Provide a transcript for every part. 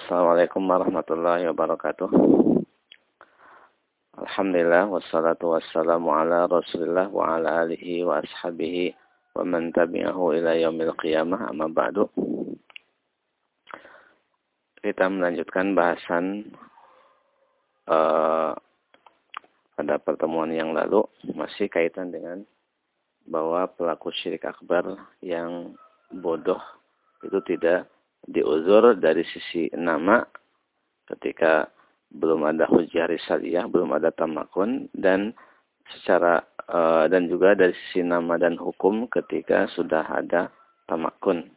Assalamualaikum warahmatullahi wabarakatuh. Alhamdulillah wassalatu wassalamu ala Rasulillah wa ala alihi wa ashabihi wa man tabi'ahu ila yaumil qiyamah amma ba'du. Kita melanjutkan bahasan uh, pada pertemuan yang lalu masih kaitan dengan bahwa pelaku syirik akbar yang bodoh itu tidak diuzur dari sisi nama ketika belum ada hujah risaliyah, belum ada tamakun dan secara uh, dan juga dari sisi nama dan hukum ketika sudah ada tamakun.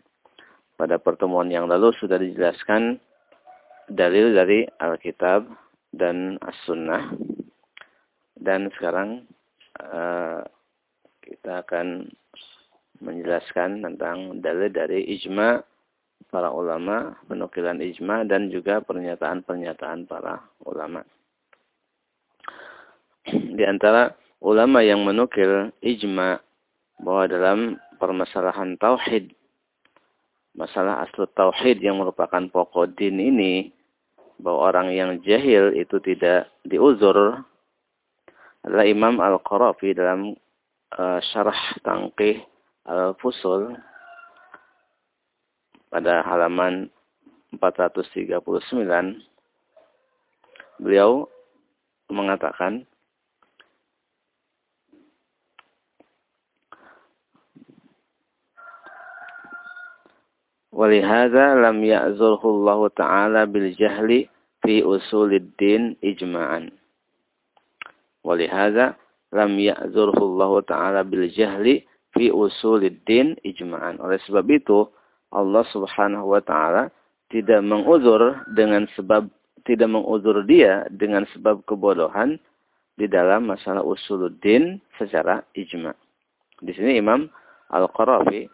Pada pertemuan yang lalu sudah dijelaskan dalil dari Alkitab dan As-Sunnah. Dan sekarang uh, kita akan menjelaskan tentang dalil dari ijma para ulama, penukilan ijma dan juga pernyataan-pernyataan para ulama. Di antara ulama yang menukil ijma bahwa dalam permasalahan tauhid, masalah asal tauhid yang merupakan pokok din ini, bahwa orang yang jahil itu tidak diuzur adalah Imam Al-Qarafi dalam uh, syarah tangkih Al-Fusul pada halaman 439 beliau mengatakan Walihada lam ya'zurhu Allah Ta'ala bil jahli fi usulid din ijma'an. Walihada lam ya'zurhu Allah Ta'ala bil jahli fi usulid din ijma'an. Oleh sebab itu, Allah Subhanahu wa taala tidak menguzur dengan sebab tidak menguzur dia dengan sebab kebodohan di dalam masalah usuluddin secara ijma. Di sini Imam Al-Qarafi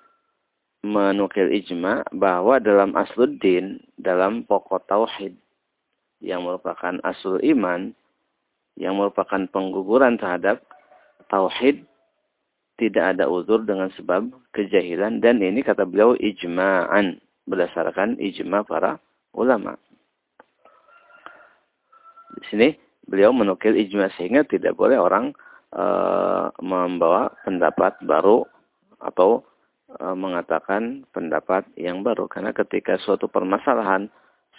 menukil ijma bahwa dalam asluddin, dalam pokok tauhid yang merupakan asul iman, yang merupakan pengguguran terhadap tauhid tidak ada uzur dengan sebab kejahilan dan ini kata beliau ijma'an berdasarkan ijma para ulama. Di sini beliau menukil ijma sehingga tidak boleh orang e, membawa pendapat baru atau e, mengatakan pendapat yang baru karena ketika suatu permasalahan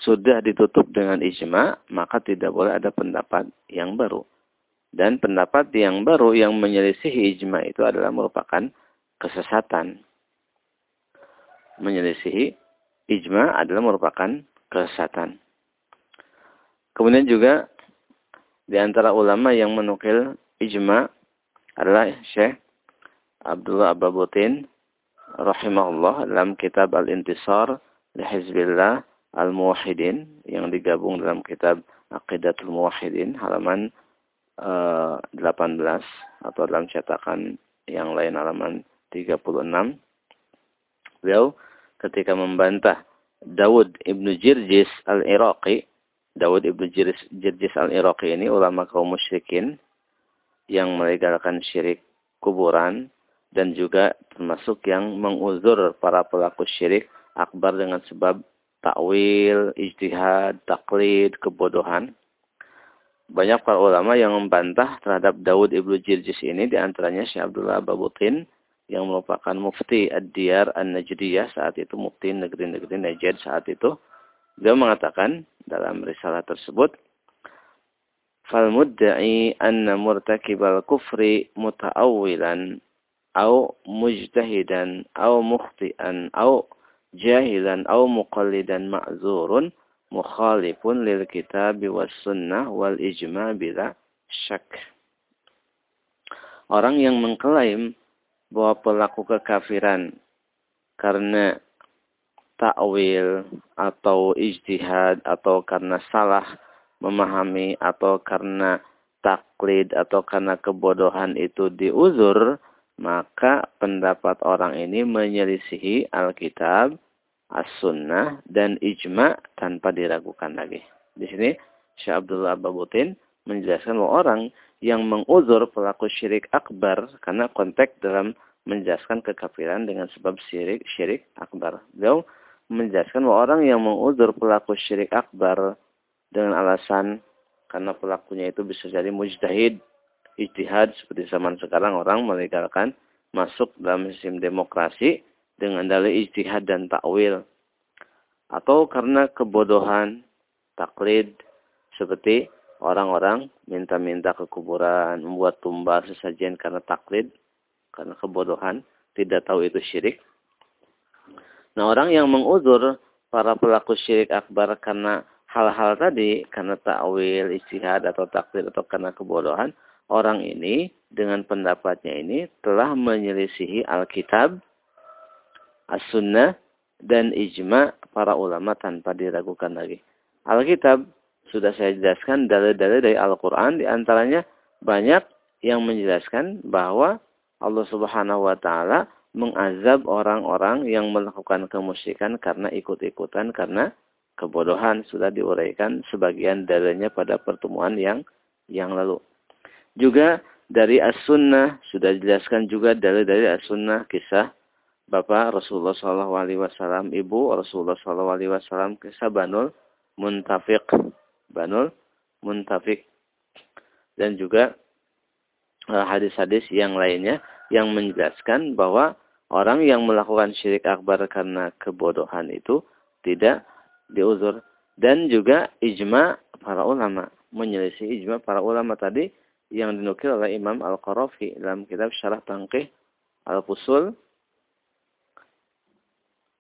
sudah ditutup dengan ijma maka tidak boleh ada pendapat yang baru. Dan pendapat yang baru yang menyelisihi ijma itu adalah merupakan kesesatan. Menyelisihi ijma adalah merupakan kesesatan. Kemudian juga di antara ulama yang menukil ijma adalah Syekh Abdullah Ababutin rahimahullah dalam kitab Al-Intisar li Hizbillah Al-Muwahhidin yang digabung dalam kitab Aqidatul Muwahhidin halaman 18 eh, atau dalam cetakan yang lain halaman 36 beliau ketika membantah Dawud ibnu Jirjis al-Iraqi Dawud ibnu Jirjis al-Iraqi ini ulama kaum musyrikin yang melegalkan syirik kuburan dan juga termasuk yang menguzur para pelaku syirik akbar dengan sebab takwil, ijtihad, taklid, kebodohan banyak para ulama yang membantah terhadap Daud ibnu Jirjis ini di antaranya Syekh Abdullah Babutin yang merupakan mufti Ad-Diyar An-Najdiyah saat itu mufti negeri-negeri Najd saat itu. Dia mengatakan dalam risalah tersebut fal mudda'i anna murtakibal kufri muta'awwilan au mujtahidan au mukhti'an au jahilan au muqallidan ma'zurun mukhalifun lil kitab was sunnah wal ijma bila syak. Orang yang mengklaim bahwa pelaku kekafiran karena takwil atau ijtihad atau karena salah memahami atau karena taklid atau karena kebodohan itu diuzur, maka pendapat orang ini menyelisihi Alkitab as-sunnah dan ijma tanpa diragukan lagi. Di sini Syekh Abdullah Babutin menjelaskan bahwa orang yang menguzur pelaku syirik akbar karena konteks dalam menjelaskan kekafiran dengan sebab syirik syirik akbar. Beliau menjelaskan bahwa orang yang menguzur pelaku syirik akbar dengan alasan karena pelakunya itu bisa jadi mujtahid, ijtihad seperti zaman sekarang orang melegalkan masuk dalam sistem demokrasi dengan dalih ijtihad dan takwil atau karena kebodohan, taklid seperti orang-orang minta-minta ke kuburan, membuat tumbal sesajen karena taklid, karena kebodohan, tidak tahu itu syirik. Nah orang yang menguzur para pelaku syirik akbar karena hal-hal tadi, karena ta'wil, istihad atau takdir atau karena kebodohan, orang ini dengan pendapatnya ini telah menyelisihi Alkitab, As-Sunnah, dan ijma para ulama tanpa diragukan lagi. Alkitab sudah saya jelaskan dalil-dalil dari Al-Quran di antaranya banyak yang menjelaskan bahwa Allah Subhanahu wa taala mengazab orang-orang yang melakukan kemusyrikan karena ikut-ikutan karena kebodohan sudah diuraikan sebagian dalilnya pada pertemuan yang yang lalu. Juga dari As-Sunnah sudah dijelaskan juga dalil dari As-Sunnah kisah Bapak Rasulullah Shallallahu Alaihi Wasallam, Ibu Rasulullah Shallallahu Alaihi Wasallam kisah Banul Muntafiq, Banul Muntafiq, dan juga eh, hadis-hadis yang lainnya yang menjelaskan bahwa orang yang melakukan syirik akbar karena kebodohan itu tidak diuzur. Dan juga ijma para ulama menyelisih ijma para ulama tadi yang dinukil oleh Imam Al-Qarafi dalam kitab Syarah Tangkih Al-Fusul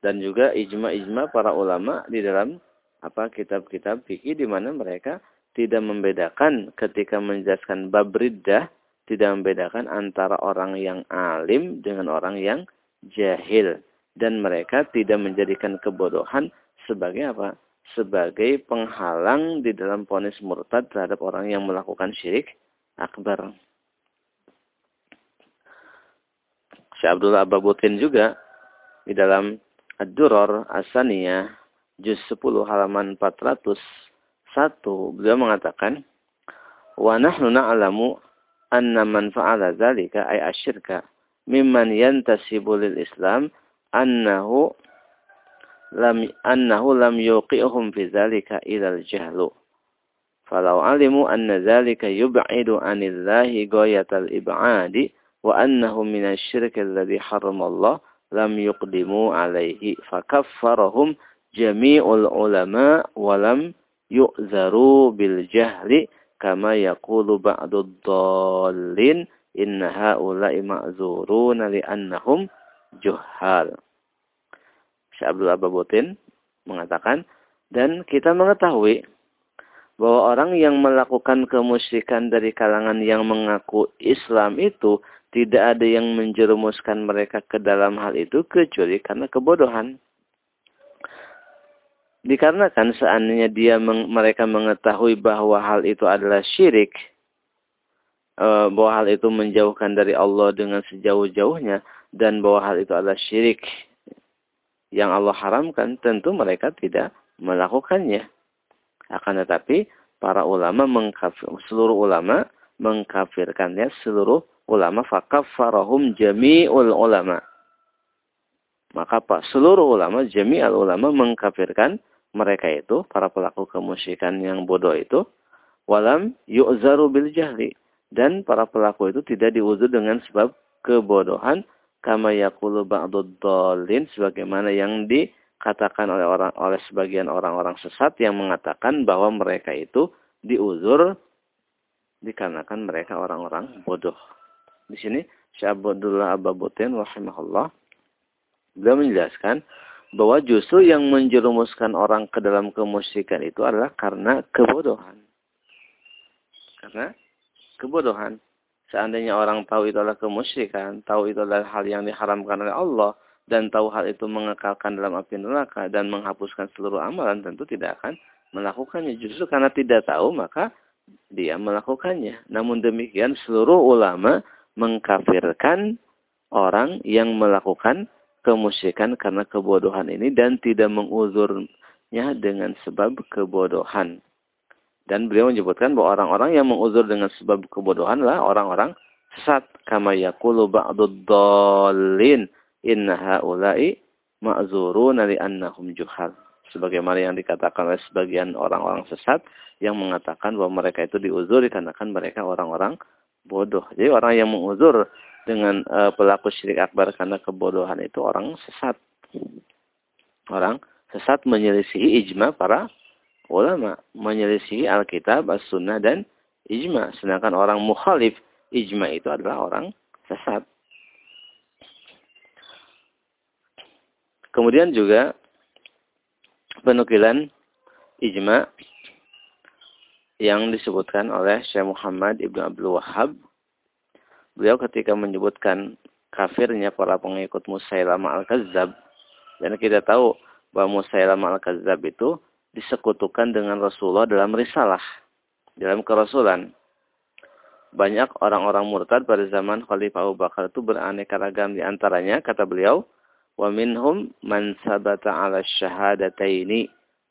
dan juga ijma-ijma para ulama di dalam apa kitab-kitab fikih di mana mereka tidak membedakan ketika menjelaskan bab riddah tidak membedakan antara orang yang alim dengan orang yang jahil dan mereka tidak menjadikan kebodohan sebagai apa? Sebagai penghalang di dalam ponis murtad terhadap orang yang melakukan syirik akbar. Syekh Abdul Ababutin juga di dalam Ad-Duror Asaniyah juz 10 halaman 401 beliau mengatakan wa nahnu na'lamu anna man fa'ala dzalika ay asyirka mimman yantasibu lil Islam annahu lam annahu lam yuqihum fi dzalika ila al jahlu. Falau alimu anna dzalika yub'idu anillahi ghayatal ib'adi wa annahu min asy-syirk alladhi harrama Allah lam yuqdimu alaihi fakaffarahum jami'ul ulama wa lam yu'zaru bil jahli kama yaqulu ba'dud dhallin inna haula'i ma'zuruna li'annahum juhal. Syekh Abdul Ababutin mengatakan dan kita mengetahui bahwa orang yang melakukan kemusyrikan dari kalangan yang mengaku Islam itu tidak ada yang menjerumuskan mereka ke dalam hal itu kecuali karena kebodohan. Dikarenakan seandainya dia meng, mereka mengetahui bahwa hal itu adalah syirik, e, bahwa hal itu menjauhkan dari Allah dengan sejauh-jauhnya, dan bahwa hal itu adalah syirik yang Allah haramkan, tentu mereka tidak melakukannya. Akan tetapi para ulama mengkafir, seluruh ulama mengkafirkannya seluruh ulama fakaffarahum jami'ul ulama. Maka Pak seluruh ulama jami'al ulama mengkafirkan mereka itu, para pelaku kemusyrikan yang bodoh itu, walam yu'zaru bil jahli. Dan para pelaku itu tidak diuzur dengan sebab kebodohan, kama yakulu ba'dud dolin, sebagaimana yang dikatakan oleh orang oleh sebagian orang-orang sesat yang mengatakan bahwa mereka itu diuzur dikarenakan mereka orang-orang bodoh. Di sini Syekh Abdullah Ababutin rahimahullah beliau menjelaskan bahwa justru yang menjerumuskan orang ke dalam kemusyrikan itu adalah karena kebodohan. Karena kebodohan. Seandainya orang tahu itu adalah kemusyrikan, tahu itu adalah hal yang diharamkan oleh Allah, dan tahu hal itu mengekalkan dalam api neraka dan menghapuskan seluruh amalan, tentu tidak akan melakukannya. Justru karena tidak tahu, maka dia melakukannya. Namun demikian, seluruh ulama mengkafirkan orang yang melakukan kemusyrikan karena kebodohan ini dan tidak menguzurnya dengan sebab kebodohan. Dan beliau menyebutkan bahwa orang-orang yang menguzur dengan sebab kebodohan lah orang-orang sesat. Kama yakulu ba'dud dhalin inna haula'i ma'zuruna li'annahum juhal. Sebagaimana yang dikatakan oleh sebagian orang-orang sesat yang mengatakan bahwa mereka itu diuzur dikarenakan mereka orang-orang bodoh. Jadi orang yang menguzur dengan uh, pelaku syirik akbar karena kebodohan itu orang sesat. Orang sesat menyelisihi ijma para ulama, menyelisihi Alkitab, As-Sunnah dan ijma. Sedangkan orang mukhalif ijma itu adalah orang sesat. Kemudian juga penukilan ijma yang disebutkan oleh Syekh Muhammad Ibnu Abdul Wahab. Beliau ketika menyebutkan kafirnya para pengikut Musailama Al-Kazzab, dan kita tahu bahwa Musailama Al-Kazzab itu disekutukan dengan Rasulullah dalam risalah, dalam kerasulan. Banyak orang-orang murtad pada zaman Khalifah Abu Bakar itu beraneka ragam di antaranya kata beliau, "Wa minhum man sabata 'ala.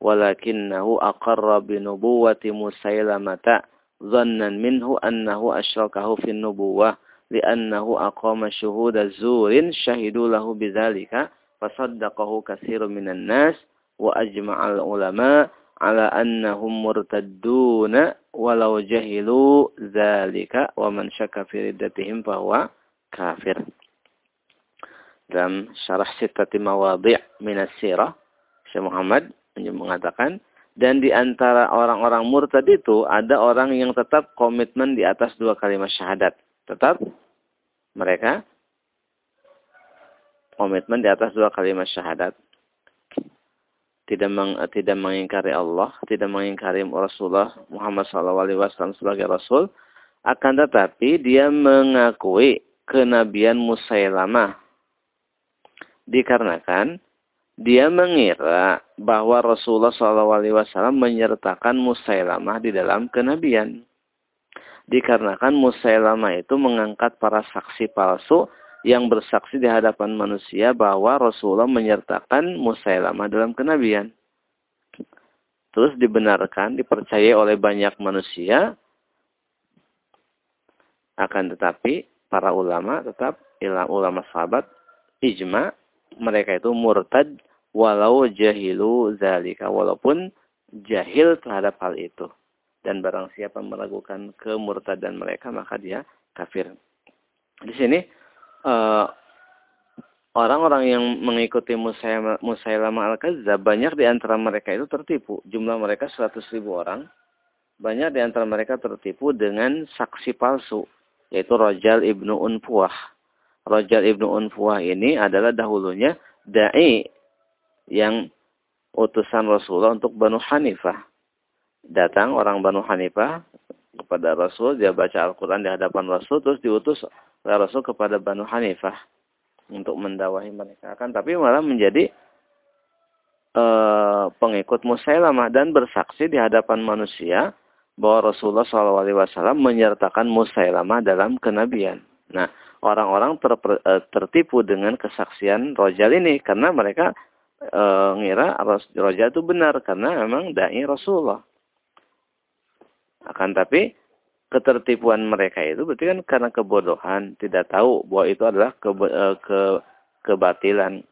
ولكنه أقر بنبوة مسيلمة ظنا منه أنه أشركه في النبوة لأنه أقام شهود زور شهدوا له بذلك فصدقه كثير من الناس وأجمع العلماء على أنهم مرتدون ولو جهلوا ذلك ومن شك في ردتهم فهو كافر. dalam syarah sitati mawadhi' minas sirah Syekh Muhammad mengatakan dan di antara orang-orang murtad itu ada orang yang tetap komitmen di atas dua kalimat syahadat. Tetap mereka komitmen di atas dua kalimat syahadat. Tidak meng, tidak mengingkari Allah, tidak mengingkari Rasulullah Muhammad SAW sebagai Rasul. Akan tetapi dia mengakui kenabian Musailamah Dikarenakan dia mengira bahwa Rasulullah SAW menyertakan Musailamah di dalam kenabian. Dikarenakan Musailamah itu mengangkat para saksi palsu yang bersaksi di hadapan manusia bahwa Rasulullah menyertakan Musailamah dalam kenabian. Terus dibenarkan, dipercaya oleh banyak manusia. Akan tetapi para ulama tetap ulama sahabat ijma mereka itu murtad walau jahilu zalika walaupun jahil terhadap hal itu dan barang siapa meragukan kemurtadan mereka maka dia kafir. Di sini eh, orang-orang yang mengikuti Musailamah al-Kazzab banyak di antara mereka itu tertipu. Jumlah mereka 100 ribu orang. Banyak di antara mereka tertipu dengan saksi palsu yaitu Rajal ibnu Unfuah. Rajal ibnu Unfuah ini adalah dahulunya da'i yang utusan Rasulullah untuk Banu Hanifah. Datang orang Banu Hanifah kepada Rasul, dia baca Al-Quran di hadapan Rasul, terus diutus oleh Rasul kepada Banu Hanifah untuk mendawahi mereka. Akan tapi malah menjadi e, pengikut Musailamah dan bersaksi di hadapan manusia bahwa Rasulullah SAW menyertakan Musailamah dalam kenabian. Nah, orang-orang eh, tertipu dengan kesaksian Rojal ini karena mereka e, ngira Rojal itu benar karena memang dai Rasulullah. Akan tapi ketertipuan mereka itu berarti kan karena kebodohan, tidak tahu bahwa itu adalah ke, e, ke kebatilan.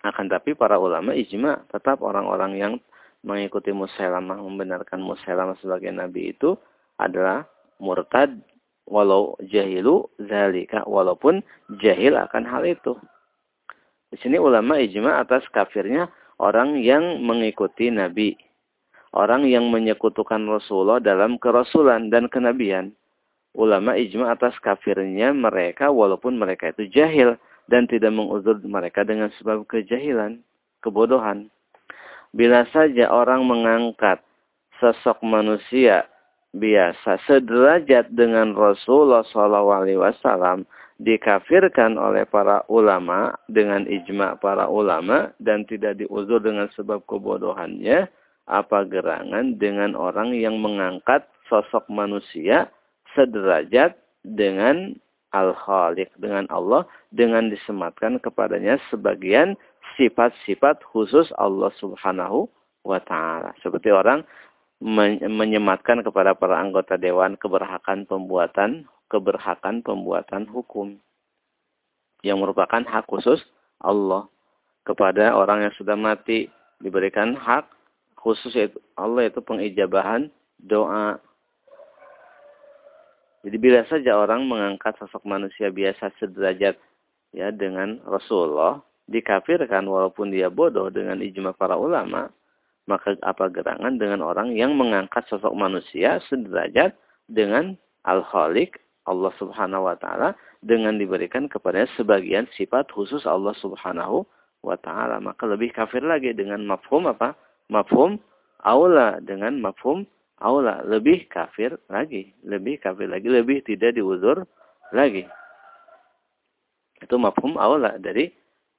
Akan tapi para ulama ijma tetap orang-orang yang mengikuti Musailamah membenarkan Musailamah sebagai nabi itu adalah murtad walau jahilu zalika walaupun jahil akan hal itu. Di sini ulama ijma atas kafirnya orang yang mengikuti nabi. Orang yang menyekutukan Rasulullah dalam kerasulan dan kenabian. Ulama ijma atas kafirnya mereka walaupun mereka itu jahil dan tidak menguzur mereka dengan sebab kejahilan, kebodohan. Bila saja orang mengangkat sosok manusia biasa sederajat dengan Rasulullah SAW dikafirkan oleh para ulama dengan ijma para ulama dan tidak diuzur dengan sebab kebodohannya apa gerangan dengan orang yang mengangkat sosok manusia sederajat dengan Al-Khaliq dengan Allah dengan disematkan kepadanya sebagian sifat-sifat khusus Allah Subhanahu wa taala. Seperti orang menyematkan kepada para anggota dewan keberhakan pembuatan keberhakan pembuatan hukum yang merupakan hak khusus Allah. kepada orang yang sudah mati diberikan hak khusus yaitu Allah itu pengijabahan doa. Jadi bila saja orang mengangkat sosok manusia biasa sederajat ya dengan Rasulullah dikafirkan walaupun dia bodoh dengan ijma para ulama, maka apa gerangan dengan orang yang mengangkat sosok manusia sederajat dengan Al-Khaliq Allah Subhanahu wa taala dengan diberikan kepada sebagian sifat khusus Allah Subhanahu wa taala. Maka lebih kafir lagi dengan mafhum apa? Mafhum aula. Dengan mafhum aula. Lebih kafir lagi. Lebih kafir lagi. Lebih tidak diuzur lagi. Itu mafhum aula dari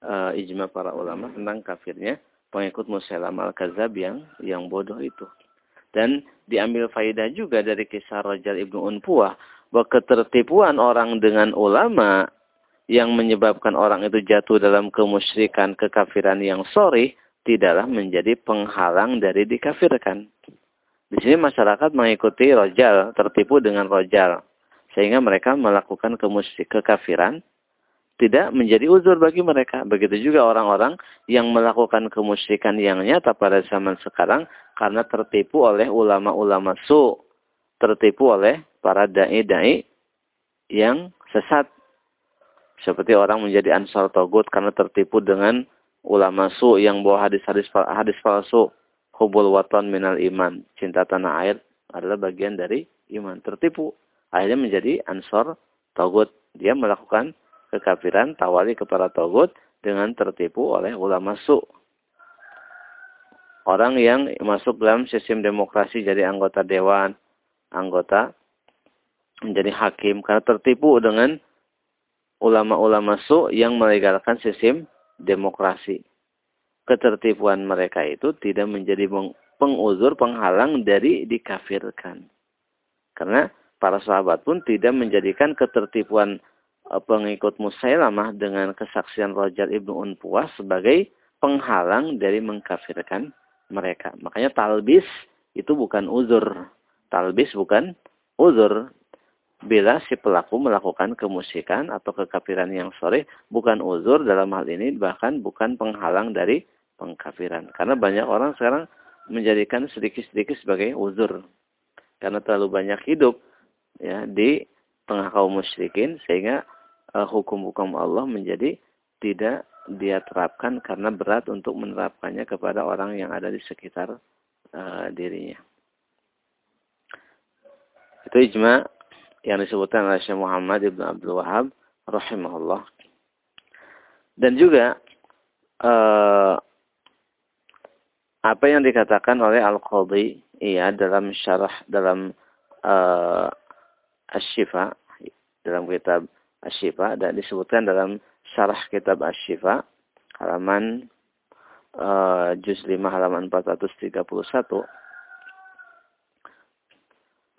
uh, ijma para ulama tentang kafirnya pengikut Musailam al-Kadzab yang yang bodoh itu. Dan diambil faidah juga dari kisah Rajal Ibnu Unpuah bahwa ketertipuan orang dengan ulama yang menyebabkan orang itu jatuh dalam kemusyrikan, kekafiran yang sorry, tidaklah menjadi penghalang dari dikafirkan. Di sini masyarakat mengikuti rojal, tertipu dengan rojal. Sehingga mereka melakukan kemusyrik, kekafiran, tidak menjadi uzur bagi mereka. Begitu juga orang-orang yang melakukan kemusyrikan yang nyata pada zaman sekarang karena tertipu oleh ulama-ulama su, tertipu oleh para dai-dai yang sesat. Seperti orang menjadi ansar togut karena tertipu dengan ulama su yang bawa hadis-hadis hadis palsu. Hubul waton minal iman. Cinta tanah air adalah bagian dari iman. Tertipu. Akhirnya menjadi ansar togut. Dia melakukan kekafiran, tawali kepada togut dengan tertipu oleh ulama su. Orang yang masuk dalam sistem demokrasi jadi anggota dewan, anggota menjadi hakim karena tertipu dengan ulama-ulama su yang melegalkan sistem demokrasi. Ketertipuan mereka itu tidak menjadi penguzur, penghalang dari dikafirkan. Karena para sahabat pun tidak menjadikan ketertipuan e, pengikut Musailamah dengan kesaksian Rojar ibnu Unpuas sebagai penghalang dari mengkafirkan mereka. Makanya talbis itu bukan uzur. Talbis bukan uzur bila si pelaku melakukan kemusikan atau kekafiran yang sore bukan uzur dalam hal ini bahkan bukan penghalang dari pengkafiran karena banyak orang sekarang menjadikan sedikit-sedikit sebagai uzur karena terlalu banyak hidup ya di tengah kaum musyrikin sehingga uh, hukum-hukum Allah menjadi tidak dia terapkan karena berat untuk menerapkannya kepada orang yang ada di sekitar uh, dirinya. Itu ijma yang disebutkan oleh Syekh Muhammad Ibn Abdul Wahab rahimahullah. Dan juga uh, apa yang dikatakan oleh Al-Qadhi iya dalam syarah dalam uh, Asy-Syifa dalam kitab Asy-Syifa dan disebutkan dalam syarah kitab Asy-Syifa halaman uh, juz 5 halaman 431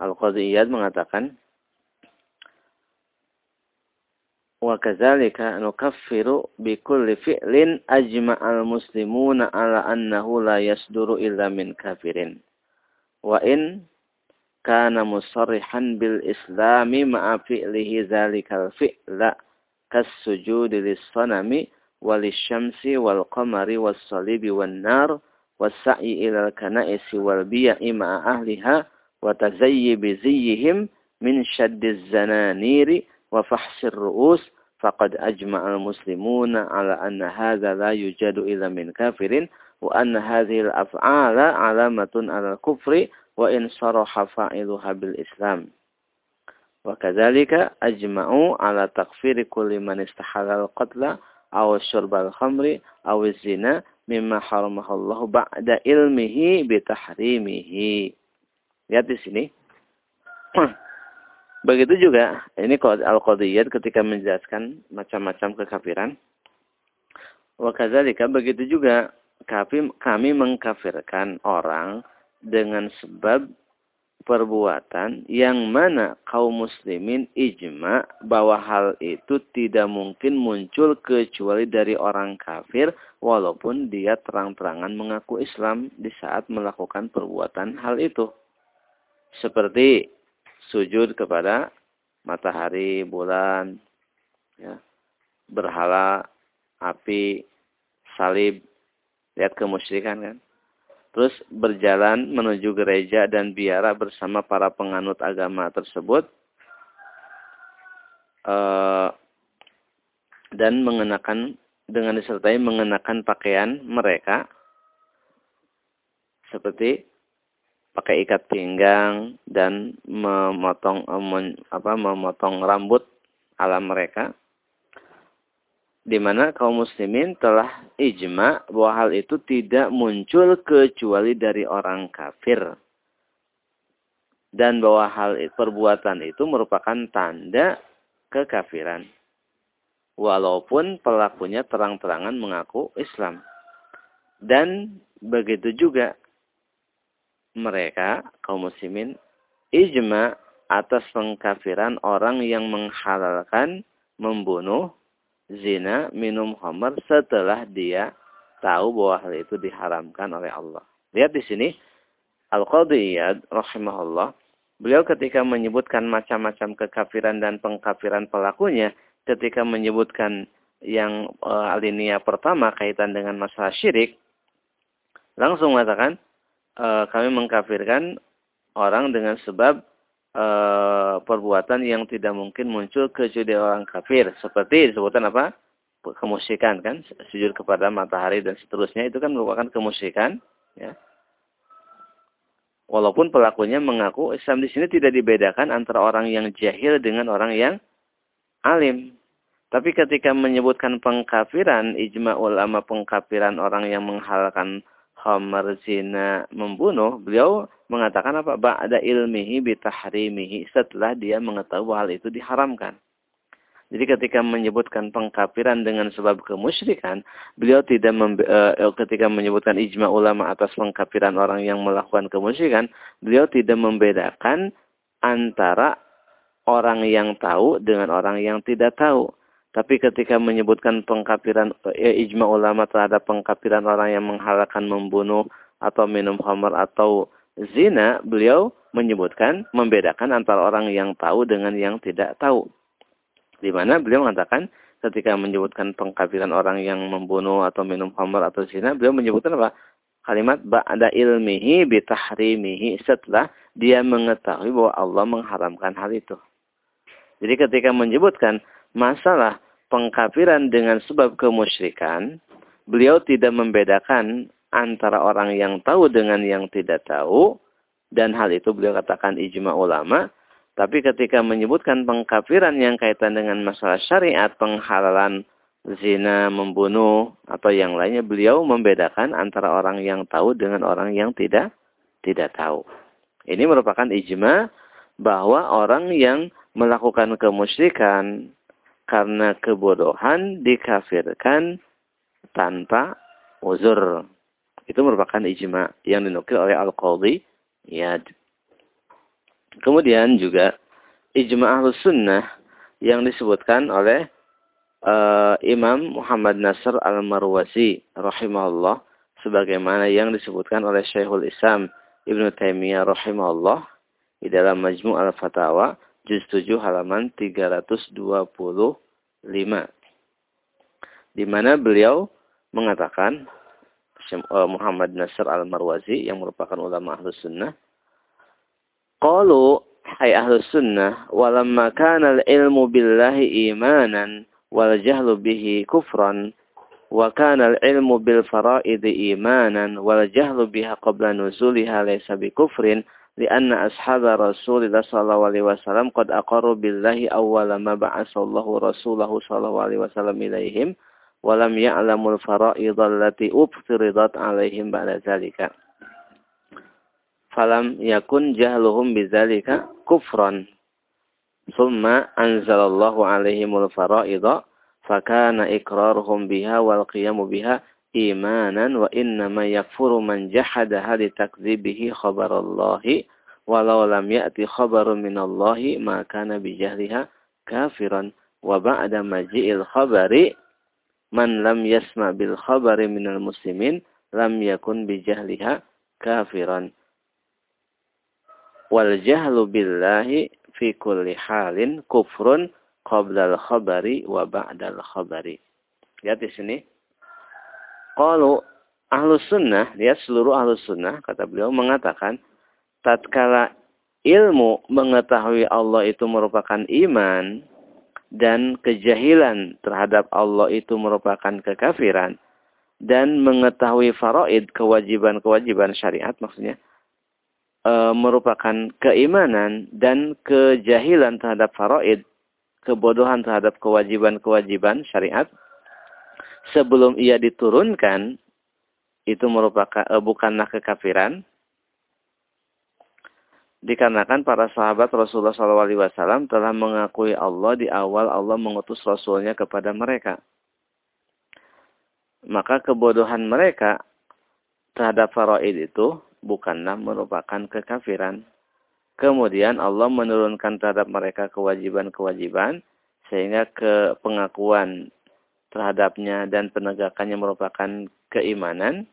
Al-Qadhi Iyad mengatakan وكذلك نكفر بكل فعل أجمع المسلمون على أنه لا يصدر إلا من كافر. وإن كان مصرحا بالإسلام مع فعله ذلك الفعل كالسجود للصنم وللشمس والقمر والصليب والنار والسعي إلى الكنائس والبيع مع أهلها وتزي بزيهم من شد الزنانير وفحص الرؤوس فقد أجمع المسلمون على أن هذا لا يوجد إلا من كافر وأن هذه الأفعال علامة على الكفر وإن صرح فاعلها بالإسلام. وكذلك أجمعوا على تكفير كل من استحل القتل أو الشرب الخمر أو الزنا مما حرمه الله بعد علمه بتحريمه. Lihat di sini. Begitu juga ini al-qadiyat ketika menjelaskan macam-macam kekafiran. Wa kadzalika begitu juga kami, kami mengkafirkan orang dengan sebab perbuatan yang mana kaum muslimin ijma bahwa hal itu tidak mungkin muncul kecuali dari orang kafir walaupun dia terang-terangan mengaku Islam di saat melakukan perbuatan hal itu. Seperti sujud kepada matahari, bulan, ya, berhala, api, salib. Lihat kemusyrikan kan. Terus berjalan menuju gereja dan biara bersama para penganut agama tersebut. Uh, dan mengenakan dengan disertai mengenakan pakaian mereka seperti pakai ikat pinggang dan memotong apa memotong rambut ala mereka. Di mana kaum muslimin telah ijma bahwa hal itu tidak muncul kecuali dari orang kafir. Dan bahwa hal perbuatan itu merupakan tanda kekafiran. Walaupun pelakunya terang-terangan mengaku Islam. Dan begitu juga mereka kaum muslimin ijma atas pengkafiran orang yang menghalalkan membunuh zina, minum khamar setelah dia tahu bahwa hal itu diharamkan oleh Allah. Lihat di sini Al-Qadhi Iyad rahimahullah, beliau ketika menyebutkan macam-macam kekafiran dan pengkafiran pelakunya, ketika menyebutkan yang uh, alinea pertama kaitan dengan masalah syirik, langsung mengatakan uh, kami mengkafirkan orang dengan sebab uh, perbuatan yang tidak mungkin muncul kecuali orang kafir. Seperti disebutkan apa? Kemusyrikan kan, sujud kepada matahari dan seterusnya itu kan merupakan kemusyrikan. Ya. Walaupun pelakunya mengaku Islam di sini tidak dibedakan antara orang yang jahil dengan orang yang alim. Tapi ketika menyebutkan pengkafiran, ijma ulama pengkafiran orang yang menghalalkan khamar zina membunuh, beliau mengatakan apa? Ba'da ilmihi bitahrimihi. Setelah dia mengetahui hal itu diharamkan. Jadi ketika menyebutkan pengkafiran dengan sebab kemusyrikan, beliau tidak uh, ketika menyebutkan ijma ulama atas pengkafiran orang yang melakukan kemusyrikan, beliau tidak membedakan antara orang yang tahu dengan orang yang tidak tahu. Tapi ketika menyebutkan pengkafiran ya, ijma ulama terhadap pengkafiran orang yang menghalalkan membunuh atau minum khamar atau zina, beliau menyebutkan, membedakan antara orang yang tahu dengan yang tidak tahu. Di mana beliau mengatakan ketika menyebutkan pengkafiran orang yang membunuh atau minum khamar atau zina, beliau menyebutkan apa? Kalimat ba'da ilmihi bitahrimihi setelah dia mengetahui bahwa Allah mengharamkan hal itu. Jadi ketika menyebutkan masalah pengkafiran dengan sebab kemusyrikan, beliau tidak membedakan antara orang yang tahu dengan yang tidak tahu dan hal itu beliau katakan ijma ulama tapi ketika menyebutkan pengkafiran yang kaitan dengan masalah syariat penghalalan zina membunuh atau yang lainnya beliau membedakan antara orang yang tahu dengan orang yang tidak tidak tahu. Ini merupakan ijma bahwa orang yang melakukan kemusyrikan karena kebodohan dikafirkan tanpa uzur itu merupakan ijma yang dinukil oleh Al-Qadhi Yad. Kemudian juga ijma ahlus sunnah yang disebutkan oleh uh, Imam Muhammad Nasr Al-Marwazi rahimahullah sebagaimana yang disebutkan oleh Syekhul Islam Ibnu Taimiyah rahimahullah di dalam Majmu' Al-Fatawa juz 7 halaman 325 di mana beliau mengatakan Eh, Muhammad Nasr Al-Marwazi yang merupakan ulama Ahlus Sunnah. Qalu hai Ahlus Sunnah walamma kana al-ilmu billahi imanan wal jahlu bihi kufran wa kana al-ilmu bil fara'id imanan wal jahlu biha qabla nuzuliha laysa bi kufrin لأن أصحاب رسول الله صلى الله عليه وسلم قد أقروا بالله أول ما بعث الله رسوله صلى الله عليه وسلم إليهم ولم يعلموا الفرائض التي افترضت عليهم بعد ذلك. فلم يكن جهلهم بذلك كفرا. ثم أنزل الله عليهم الفرائض فكان إقرارهم بها والقيام بها imanan wa innama yakfuru man jahadaha li takdzibihi khabarallahi walau lam ya'ti khabarun minallahi ma kana bijahliha kafiran wa ba'da maji'il khabari man lam yasma bil khabari minal muslimin lam yakun bijahliha kafiran. Wal jahlu billahi fi kulli halin kufrun qabla al khabari wa ba'da al khabari. Lihat di sini. Kalau ahlus sunnah, dia seluruh ahlus sunnah, kata beliau mengatakan, tatkala ilmu mengetahui Allah itu merupakan iman, dan kejahilan terhadap Allah itu merupakan kekafiran, dan mengetahui faraid, kewajiban-kewajiban syariat maksudnya, e, merupakan keimanan dan kejahilan terhadap faraid, kebodohan terhadap kewajiban-kewajiban syariat, sebelum ia diturunkan itu merupakan uh, bukanlah kekafiran dikarenakan para sahabat Rasulullah SAW telah mengakui Allah di awal Allah mengutus Rasulnya kepada mereka. Maka kebodohan mereka terhadap faraid itu bukanlah merupakan kekafiran. Kemudian Allah menurunkan terhadap mereka kewajiban-kewajiban sehingga ke pengakuan terhadapnya dan penegakannya merupakan keimanan.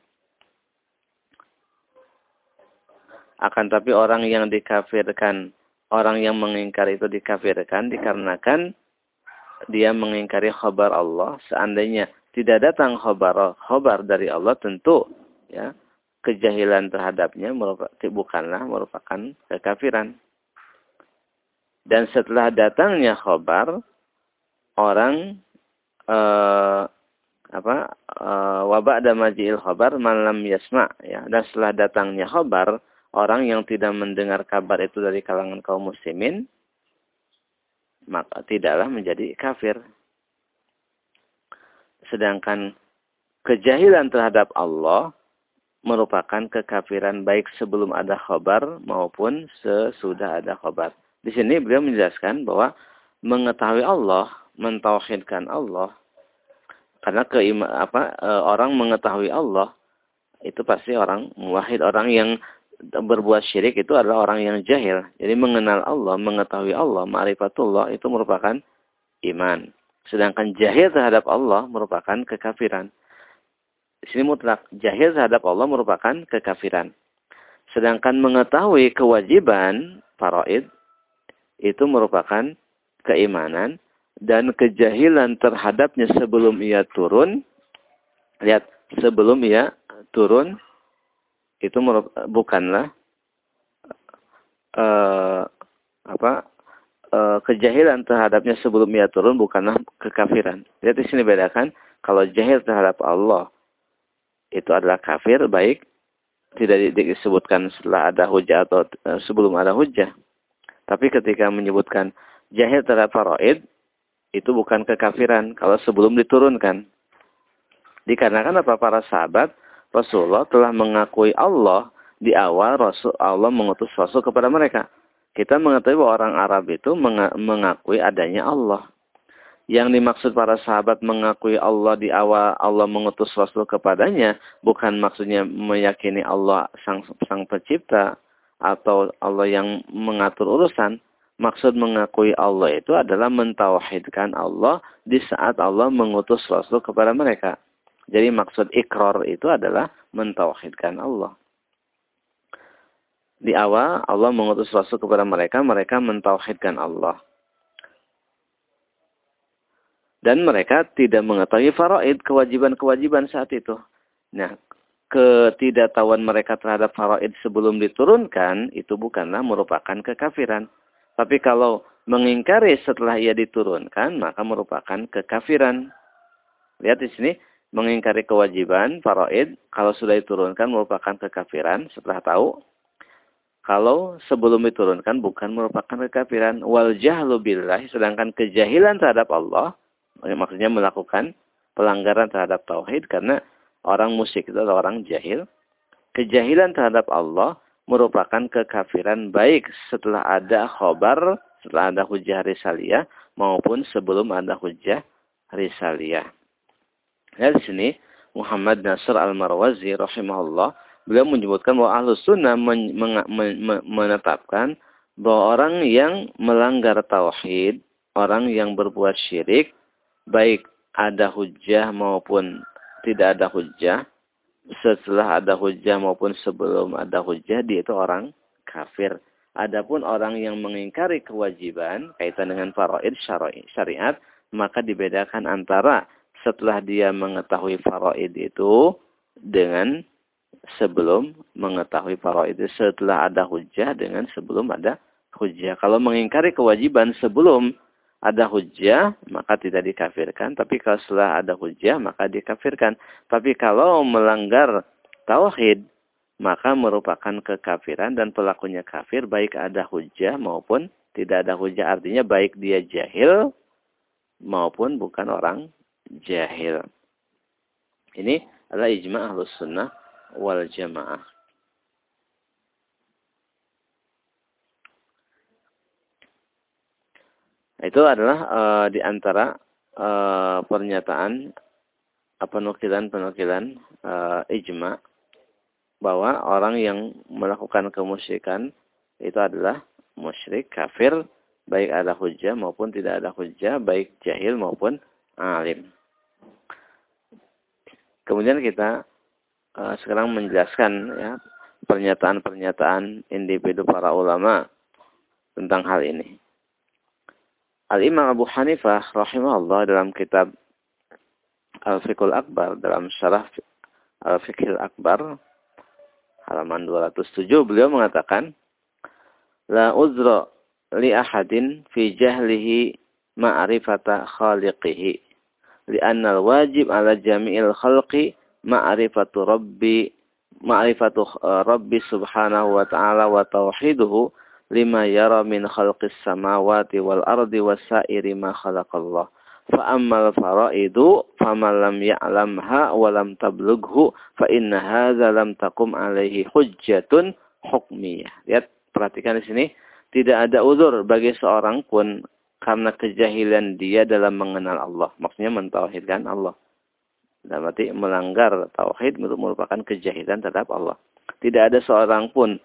Akan tapi orang yang dikafirkan, orang yang mengingkari itu dikafirkan dikarenakan dia mengingkari khabar Allah. Seandainya tidak datang khabar khabar dari Allah tentu ya kejahilan terhadapnya merupakan, bukanlah merupakan kekafiran. Dan setelah datangnya khabar, orang uh, apa uh, wabak dan khobar malam yasma ya dan setelah datangnya khobar orang yang tidak mendengar kabar itu dari kalangan kaum muslimin maka tidaklah menjadi kafir sedangkan kejahilan terhadap Allah merupakan kekafiran baik sebelum ada khobar maupun sesudah ada khobar. Di sini beliau menjelaskan bahwa mengetahui Allah, mentauhidkan Allah, karena ke apa e, orang mengetahui Allah itu pasti orang muwahhid, orang yang berbuat syirik itu adalah orang yang jahil. Jadi mengenal Allah, mengetahui Allah, ma'rifatullah itu merupakan iman. Sedangkan jahil terhadap Allah merupakan kekafiran. Di sini mutlak jahil terhadap Allah merupakan kekafiran. Sedangkan mengetahui kewajiban faraid itu merupakan keimanan dan kejahilan terhadapnya sebelum ia turun lihat sebelum ia turun itu bukanlah uh, apa uh, kejahilan terhadapnya sebelum ia turun bukanlah kekafiran. Lihat di sini bedakan kalau jahil terhadap Allah itu adalah kafir baik tidak disebutkan setelah ada hujah atau uh, sebelum ada hujah. Tapi ketika menyebutkan jahil terhadap faraid itu bukan kekafiran kalau sebelum diturunkan. Dikarenakan apa para sahabat Rasulullah telah mengakui Allah di awal Rasul Allah mengutus Rasul kepada mereka. Kita mengetahui bahwa orang Arab itu mengakui adanya Allah. Yang dimaksud para sahabat mengakui Allah di awal Allah mengutus Rasul kepadanya bukan maksudnya meyakini Allah sang sang pencipta atau Allah yang mengatur urusan, Maksud mengakui Allah itu adalah mentauhidkan Allah di saat Allah mengutus Rasul kepada mereka. Jadi maksud ikrar itu adalah mentauhidkan Allah. Di awal Allah mengutus Rasul kepada mereka, mereka mentauhidkan Allah. Dan mereka tidak mengetahui faraid, kewajiban-kewajiban saat itu. Nah, ketidaktahuan mereka terhadap faraid sebelum diturunkan, itu bukanlah merupakan kekafiran. Tapi kalau mengingkari setelah ia diturunkan, maka merupakan kekafiran. Lihat di sini, mengingkari kewajiban faraid kalau sudah diturunkan merupakan kekafiran setelah tahu. Kalau sebelum diturunkan bukan merupakan kekafiran. Wal jahlu billahi, sedangkan kejahilan terhadap Allah, maksudnya melakukan pelanggaran terhadap tauhid karena orang musyrik itu adalah orang jahil. Kejahilan terhadap Allah merupakan kekafiran baik setelah ada khobar, setelah ada hujah risaliyah, maupun sebelum ada hujah risaliyah. Ya, di sini Muhammad Nasr Al-Marwazi rahimahullah beliau menyebutkan bahwa Ahlus Sunnah men men men menetapkan bahwa orang yang melanggar tauhid, orang yang berbuat syirik, baik ada hujah maupun tidak ada hujah, setelah ada hujah maupun sebelum ada hujah dia itu orang kafir. Adapun orang yang mengingkari kewajiban kaitan dengan faraid syariat, maka dibedakan antara setelah dia mengetahui faraid itu dengan sebelum mengetahui faraid itu setelah ada hujah dengan sebelum ada hujah. Kalau mengingkari kewajiban sebelum ada hujah, maka tidak dikafirkan. Tapi kalau setelah ada hujah, maka dikafirkan. Tapi kalau melanggar tauhid, maka merupakan kekafiran dan pelakunya kafir baik ada hujah maupun tidak ada hujah. Artinya baik dia jahil maupun bukan orang jahil. Ini adalah ijma' ahlus sunnah wal jamaah. Itu adalah uh, di antara uh, pernyataan penukilan-penukilan uh, ijma bahwa orang yang melakukan kemusyrikan itu adalah musyrik, kafir, baik ada hujah maupun tidak ada hujah, baik jahil maupun alim. Kemudian kita uh, sekarang menjelaskan ya pernyataan-pernyataan individu para ulama tentang hal ini. Al-Imam Abu Hanifah rahimahullah dalam kitab Al-Fiqhul Akbar dalam syarah Al-Fiqhul Akbar halaman 207 beliau mengatakan la uzra li ahadin fi jahlihi ma'rifata khaliqihi li'anna al-wajib ala jami'il khalqi ma'rifatu rabbi ma'rifatu uh, rabbi subhanahu wa ta'ala wa tauhiduhu lima yara min khalqis samawati wal ardi wasairi ma khalaqallah fa ammal faraidu faman lam ya'lamha wa lam tablughu fa inna hadza lam taqum alaihi hujjatun hukmiyah. Lihat, perhatikan di sini, tidak ada uzur bagi seorang pun karena kejahilan dia dalam mengenal Allah. Maksudnya mentauhidkan Allah. Dan berarti melanggar tauhid merupakan kejahilan terhadap Allah. Tidak ada seorang pun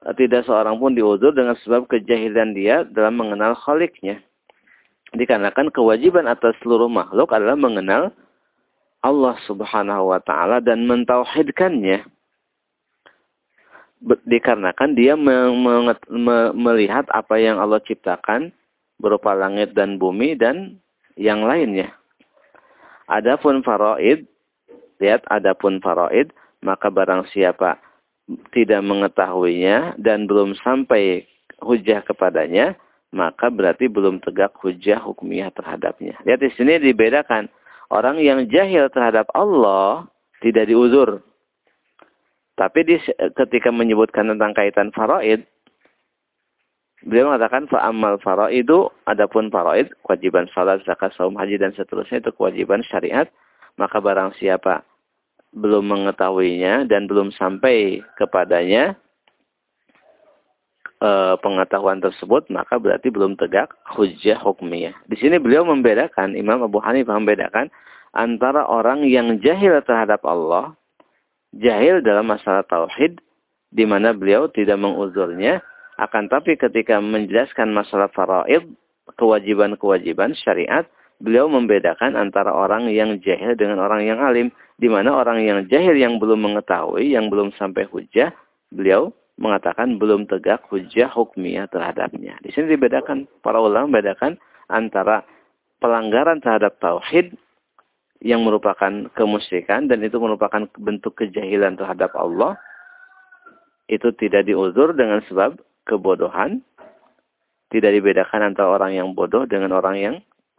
tidak seorang pun diuzur dengan sebab kejahilan dia dalam mengenal khaliknya. Dikarenakan kewajiban atas seluruh makhluk adalah mengenal Allah subhanahu wa ta'ala dan mentauhidkannya. Dikarenakan dia melihat apa yang Allah ciptakan berupa langit dan bumi dan yang lainnya. Adapun faraid, lihat adapun faraid, maka barang siapa tidak mengetahuinya dan belum sampai hujah kepadanya, maka berarti belum tegak hujah hukumiyah terhadapnya. Lihat di sini dibedakan. Orang yang jahil terhadap Allah tidak diuzur. Tapi di, ketika menyebutkan tentang kaitan faraid, beliau mengatakan fa'amal faraidu, adapun faraid, kewajiban salat, zakat, saum, haji, dan seterusnya itu kewajiban syariat. Maka barang siapa belum mengetahuinya dan belum sampai kepadanya, e, pengetahuan tersebut maka berarti belum tegak hujjah hukmiyah. Di sini beliau membedakan Imam Abu Hanifah membedakan antara orang yang jahil terhadap Allah, jahil dalam masalah tauhid di mana beliau tidak menguzurnya akan tapi ketika menjelaskan masalah faraid, kewajiban-kewajiban syariat, beliau membedakan antara orang yang jahil dengan orang yang alim. Di mana orang yang jahil yang belum mengetahui, yang belum sampai hujah, beliau mengatakan belum tegak hujah hukmiyah terhadapnya. Di sini dibedakan, para ulama membedakan antara pelanggaran terhadap tauhid yang merupakan kemusyrikan dan itu merupakan bentuk kejahilan terhadap Allah itu tidak diuzur dengan sebab kebodohan tidak dibedakan antara orang yang bodoh dengan orang yang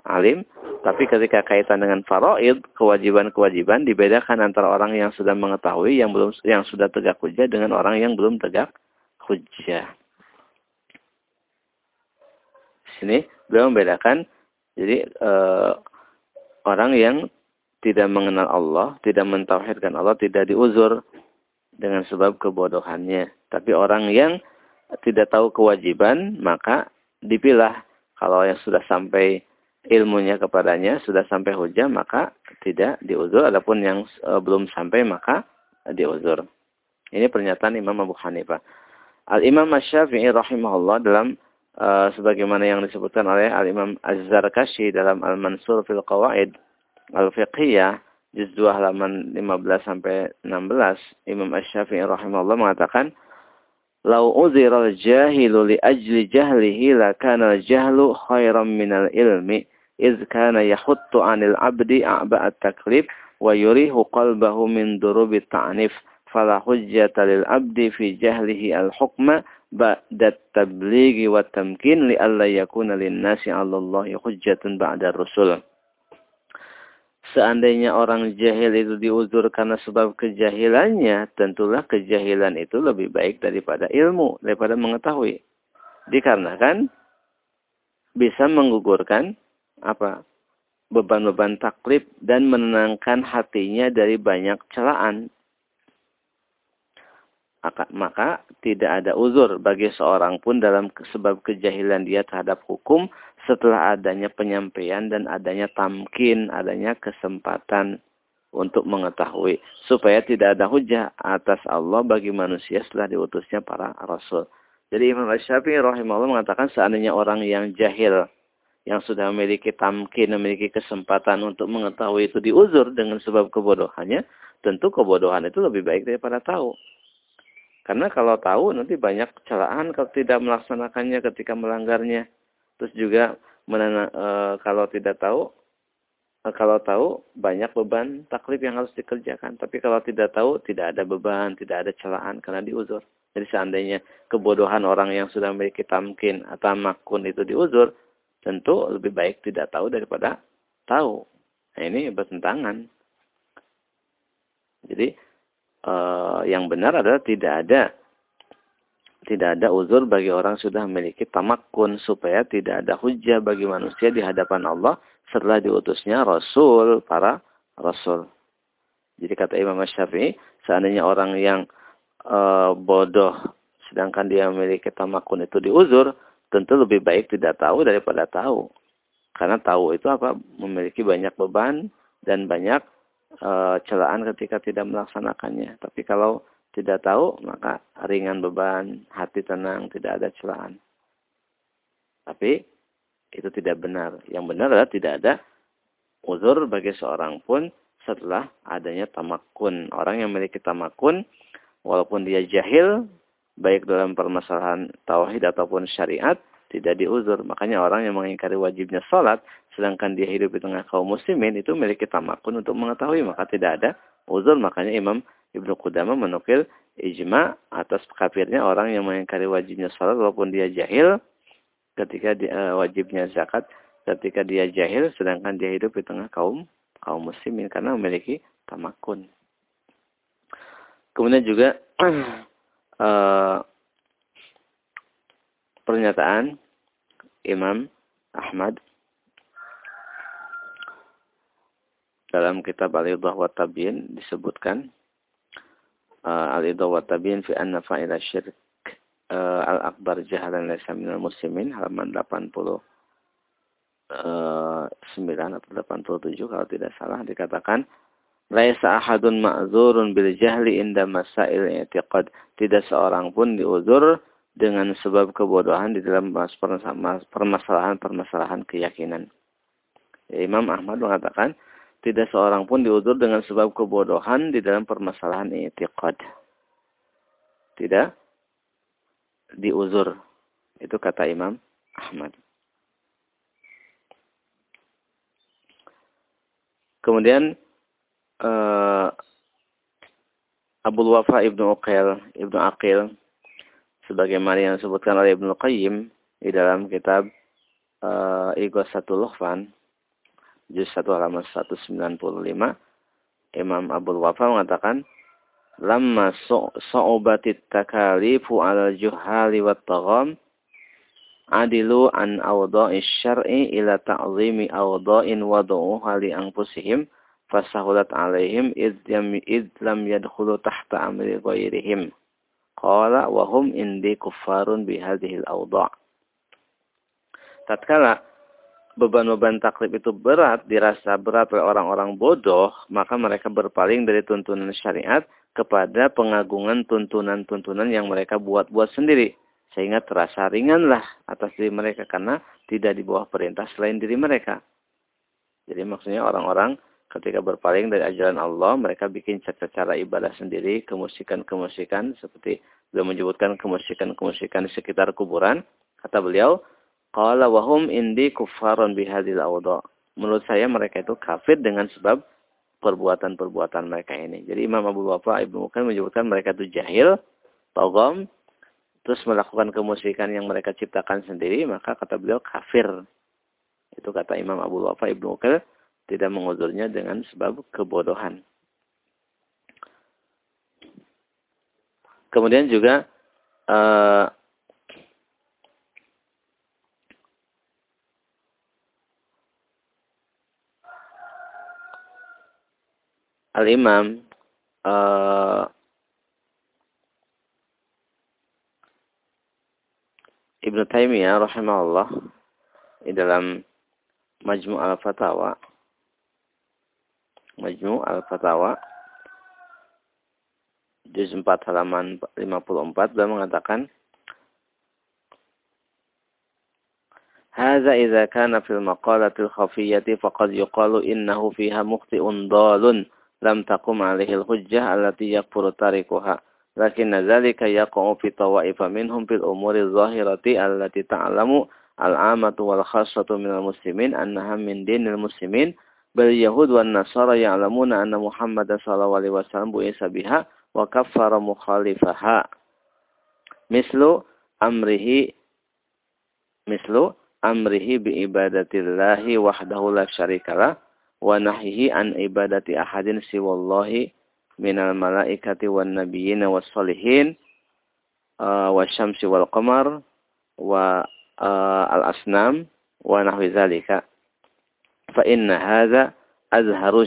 alim tapi ketika kaitan dengan faraid kewajiban-kewajiban dibedakan antara orang yang sudah mengetahui yang belum yang sudah tegak hujah dengan orang yang belum tegak hujah sini beliau membedakan jadi eh, orang yang tidak mengenal Allah, tidak mentauhidkan Allah, tidak diuzur dengan sebab kebodohannya. Tapi orang yang tidak tahu kewajiban, maka dipilah. Kalau yang sudah sampai ilmunya kepadanya, sudah sampai hujah, maka tidak diuzur. Adapun yang e, belum sampai, maka diuzur. Ini pernyataan Imam Abu Hanifah. Al-Imam Asy-Syafi'i rahimahullah dalam e, sebagaimana yang disebutkan oleh Al-Imam Az-Zarkashi dalam Al-Mansur fil Qawaid Al-Fiqhiyah juz 2 halaman 15 sampai 16 Imam Asy-Syafi'i rahimahullah mengatakan Lau al jahilu li ajli jahlihi la kana al-jahlu khairan minal ilmi iz kana yahuttu 'anil 'abdi a'ba at-taklif wa yurihu qalbahu min durubi ta'nif fala hujjata lil 'abdi fi jahlihi al-hukma ba'da at-tablighi wa tamkin li alla yakuna lin-nasi 'ala Allahi hujjatun ba'da ar-rusul Seandainya orang jahil itu diuzur karena sebab kejahilannya, tentulah kejahilan itu lebih baik daripada ilmu, daripada mengetahui. Dikarenakan bisa menggugurkan apa beban-beban taklif dan menenangkan hatinya dari banyak celaan. Maka tidak ada uzur bagi seorang pun dalam sebab kejahilan dia terhadap hukum setelah adanya penyampaian dan adanya tamkin, adanya kesempatan untuk mengetahui. Supaya tidak ada hujah atas Allah bagi manusia setelah diutusnya para rasul. Jadi Imam Syafi'i rahimahullah mengatakan seandainya orang yang jahil yang sudah memiliki tamkin, memiliki kesempatan untuk mengetahui itu diuzur dengan sebab kebodohannya, tentu kebodohan itu lebih baik daripada tahu. Karena kalau tahu nanti banyak kecelakaan kalau tidak melaksanakannya ketika melanggarnya. Terus juga menana, e, kalau tidak tahu, e, kalau tahu banyak beban taklif yang harus dikerjakan. Tapi kalau tidak tahu tidak ada beban, tidak ada celaan karena diuzur. Jadi seandainya kebodohan orang yang sudah memiliki tamkin atau makun itu diuzur, tentu lebih baik tidak tahu daripada tahu. Nah, ini bertentangan. Jadi uh, yang benar adalah tidak ada tidak ada uzur bagi orang sudah memiliki tamakun supaya tidak ada hujah bagi manusia di hadapan Allah setelah diutusnya Rasul para Rasul. Jadi kata Imam Syafi'i, seandainya orang yang uh, bodoh sedangkan dia memiliki tamakun itu diuzur, tentu lebih baik tidak tahu daripada tahu. Karena tahu itu apa? Memiliki banyak beban dan banyak e, celaan ketika tidak melaksanakannya. Tapi kalau tidak tahu, maka ringan beban, hati tenang, tidak ada celaan. Tapi itu tidak benar. Yang benar adalah tidak ada uzur bagi seorang pun setelah adanya tamakun. Orang yang memiliki tamakun, walaupun dia jahil, baik dalam permasalahan tauhid ataupun syariat tidak diuzur. Makanya orang yang mengingkari wajibnya sholat, sedangkan dia hidup di tengah kaum muslimin, itu memiliki tamakun untuk mengetahui, maka tidak ada uzur. Makanya Imam Ibnu Qudamah menukil ijma atas kafirnya orang yang mengingkari wajibnya sholat walaupun dia jahil ketika dia, uh, wajibnya zakat ketika dia jahil sedangkan dia hidup di tengah kaum kaum muslimin karena memiliki tamakun. Kemudian juga uh, pernyataan Imam Ahmad dalam kitab Al-Idah wa Tabyin disebutkan Al-Idah wa Tabyin fi anna fa'ila syirk al-akbar jahalan laysa minal muslimin halaman 80 uh, 9 atau 87 kalau tidak salah dikatakan Laisa ahadun ma'zurun bil jahli inda masail i'tiqad. Tidak seorang pun diuzur dengan sebab kebodohan di dalam permasalahan-permasalahan keyakinan. Imam Ahmad mengatakan, tidak seorang pun diuzur dengan sebab kebodohan di dalam permasalahan i'tiqad. Tidak diuzur. Itu kata Imam Ahmad. Kemudian uh, Abu Wafa Ibnu Uqil, Ibnu Aqil sebagaimana yang disebutkan oleh Ibnu Qayyim di dalam kitab uh, Ighasatul Lughfan juz 1 halaman 195 Imam Abu Wafa mengatakan lamma su'ubatit takalifu 'ala juhali wat tagham adilu an awda'i syar'i ila ta'zimi awda'in wadu'uha li anfusihim fasahulat alaihim id lam yadkhulu tahta amri ghairihim. Qala wa hum indi kuffarun bihadhil awda'. Tatkala beban-beban taklif itu berat, dirasa berat oleh orang-orang bodoh, maka mereka berpaling dari tuntunan syariat kepada pengagungan tuntunan-tuntunan yang mereka buat-buat sendiri. Sehingga terasa ringanlah atas diri mereka karena tidak di bawah perintah selain diri mereka. Jadi maksudnya orang-orang ketika berpaling dari ajaran Allah, mereka bikin cara-cara ibadah sendiri, kemusikan-kemusikan, seperti beliau menyebutkan kemusikan-kemusikan di sekitar kuburan. Kata beliau, Qala wahum indi kuffarun bihadil awda. Menurut saya mereka itu kafir dengan sebab perbuatan-perbuatan mereka ini. Jadi Imam Abu Wafa Ibnu Mukan menyebutkan mereka itu jahil, togom, terus melakukan kemusyrikan yang mereka ciptakan sendiri, maka kata beliau kafir. Itu kata Imam Abu Wafa Ibnu Mukan tidak menguzurnya dengan sebab kebodohan. Kemudian juga uh, Al-Imam uh, Ibnu Taimiyah rahimahullah di dalam Majmu' al-Fatawa Majmu' al-Fatawa juz 4 halaman 54 dan mengatakan هذا إذا كان في المقالة الخفية فقد يقال إنه فيها مخطئ ضال Lam takum alihil hujjah allati yakfuru tarikuha. Lakin ذلك يقع في طوائف منهم في الأمور الظاهرة التي تعلم العامة والخاصة من المسلمين أنها من دين المسلمين بل اليهود والنصارى يعلمون أن محمد صلى الله عليه وسلم بئس بها وكفر مخالفها مثل أمره مثل أمره بعبادة الله وحده لا شريك له wa nahyihi an ibadati ahadin siwallahi minal malaikati wan nabiyyin was salihin uh, wasyamsi wal qamar wa uh, al asnam wa nahwi zalika fa inna hadza azharu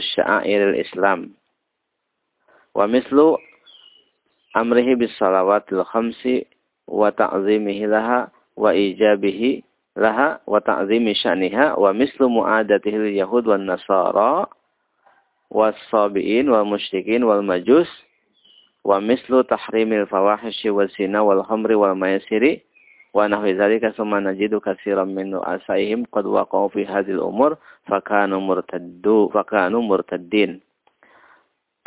laha wa ta'zimi sya'niha wa mislu mu'adatihi yahud wan nasara was-sabiin wal musyrikin wal majus wa mislu tahrimil fawahishi wal zina wal khamri wal maisiri wa nahwi dzalika summa najidu katsiran min asaihim qad waqa'u fi hadhil umur fakanu murtaddu fakanu murtaddin.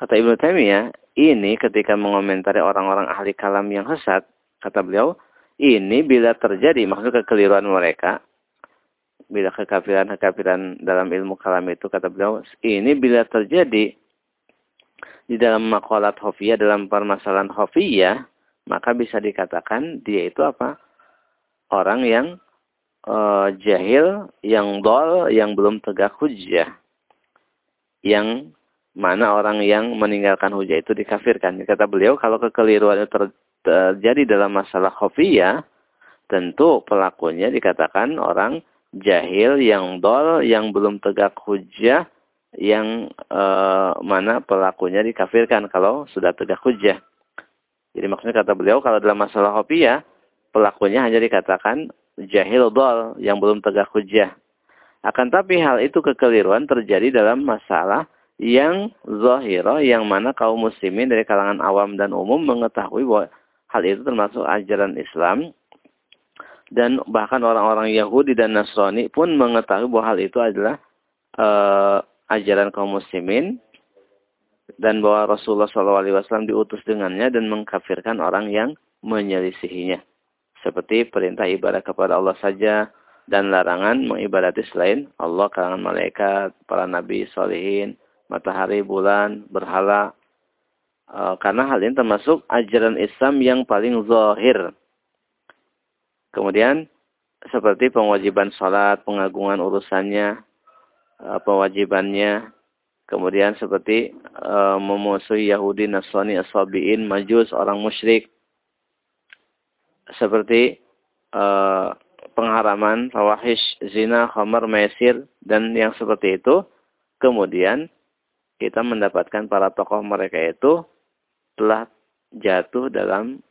Kata Ibnu Taimiyah ini ketika mengomentari orang-orang ahli kalam yang sesat kata beliau ini bila terjadi, maksud kekeliruan mereka, bila kekafiran-kekafiran dalam ilmu kalam itu, kata beliau, ini bila terjadi di dalam makolat hofiyah, dalam permasalahan hofiyah, maka bisa dikatakan dia itu apa? Orang yang uh, jahil, yang dol, yang belum tegak hujah. Yang mana orang yang meninggalkan hujah itu dikafirkan. Kata beliau, kalau kekeliruan itu ter, terjadi dalam masalah khofiyah, tentu pelakunya dikatakan orang jahil yang dol, yang belum tegak hujah, yang e, mana pelakunya dikafirkan kalau sudah tegak hujah. Jadi maksudnya kata beliau kalau dalam masalah khofiyah, pelakunya hanya dikatakan jahil dol, yang belum tegak hujah. Akan tapi hal itu kekeliruan terjadi dalam masalah yang zahira yang mana kaum muslimin dari kalangan awam dan umum mengetahui bahwa Hal itu termasuk ajaran Islam. Dan bahkan orang-orang Yahudi dan Nasrani pun mengetahui bahwa hal itu adalah uh, ajaran kaum muslimin. Dan bahwa Rasulullah SAW diutus dengannya dan mengkafirkan orang yang menyelisihinya. Seperti perintah ibadah kepada Allah saja dan larangan mengibadati selain Allah, kalangan malaikat, para nabi, solihin, matahari, bulan, berhala, karena hal ini termasuk ajaran Islam yang paling zahir. Kemudian seperti pengajiban sholat, pengagungan urusannya, uh, pewajibannya. Kemudian seperti uh, memusuhi Yahudi, Nasrani, Asabi'in, Majus, orang musyrik. Seperti pengharaman, fawahish, zina, khamar, mesir, dan yang seperti itu. Kemudian kita mendapatkan para tokoh mereka itu telah jatuh dalam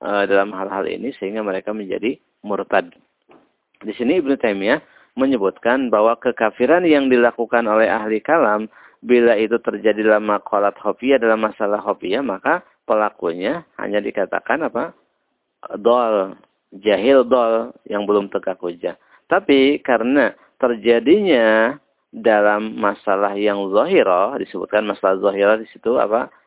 uh, dalam hal-hal ini sehingga mereka menjadi murtad. Di sini Ibnu Taimiyah menyebutkan bahwa kekafiran yang dilakukan oleh ahli kalam bila itu terjadi dalam makalat khofiyah dalam masalah khofiyah maka pelakunya hanya dikatakan apa dol jahil dol yang belum tegak hujah. Tapi karena terjadinya dalam masalah yang zahirah disebutkan masalah zahirah di situ apa Eh,